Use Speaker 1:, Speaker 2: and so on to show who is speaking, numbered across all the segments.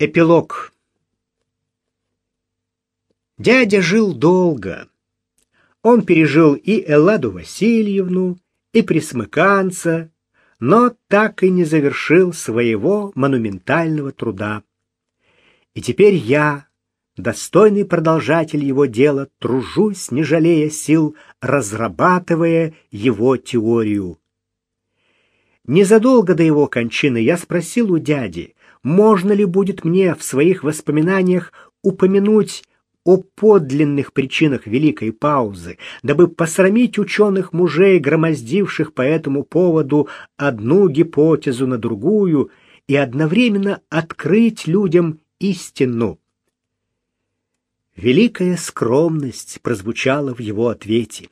Speaker 1: Эпилог. Дядя жил долго. Он пережил и Элладу Васильевну, и Пресмыканца, но так и не завершил своего монументального труда. И теперь я, достойный продолжатель его дела, тружусь, не жалея сил, разрабатывая его теорию. Незадолго до его кончины я спросил у дяди, можно ли будет мне в своих воспоминаниях упомянуть о подлинных причинах Великой Паузы, дабы посрамить ученых мужей, громоздивших по этому поводу одну гипотезу на другую, и одновременно открыть людям истину. Великая скромность прозвучала в его ответе.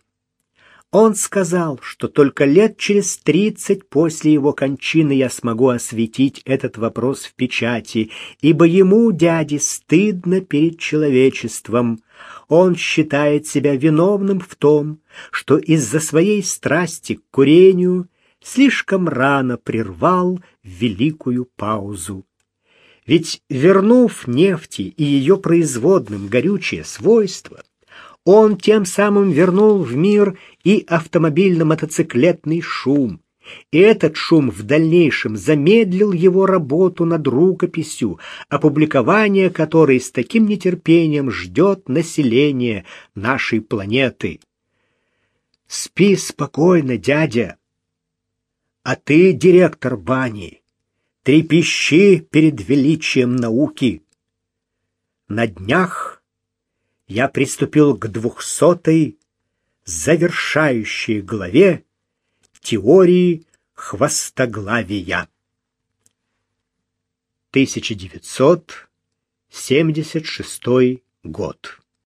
Speaker 1: Он сказал, что только лет через тридцать после его кончины я смогу осветить этот вопрос в печати, ибо ему, дяде, стыдно перед человечеством. Он считает себя виновным в том, что из-за своей страсти к курению слишком рано прервал великую паузу. Ведь, вернув нефти и ее производным горючее свойства, он тем самым вернул в мир и автомобильно-мотоциклетный шум. И этот шум в дальнейшем замедлил его работу над рукописью, опубликование которой с таким нетерпением ждет население нашей планеты. Спи спокойно, дядя. А ты, директор бани, трепещи перед величием науки. На днях я приступил к двухсотой, завершающей главе теории хвостоглавия. 1976 год.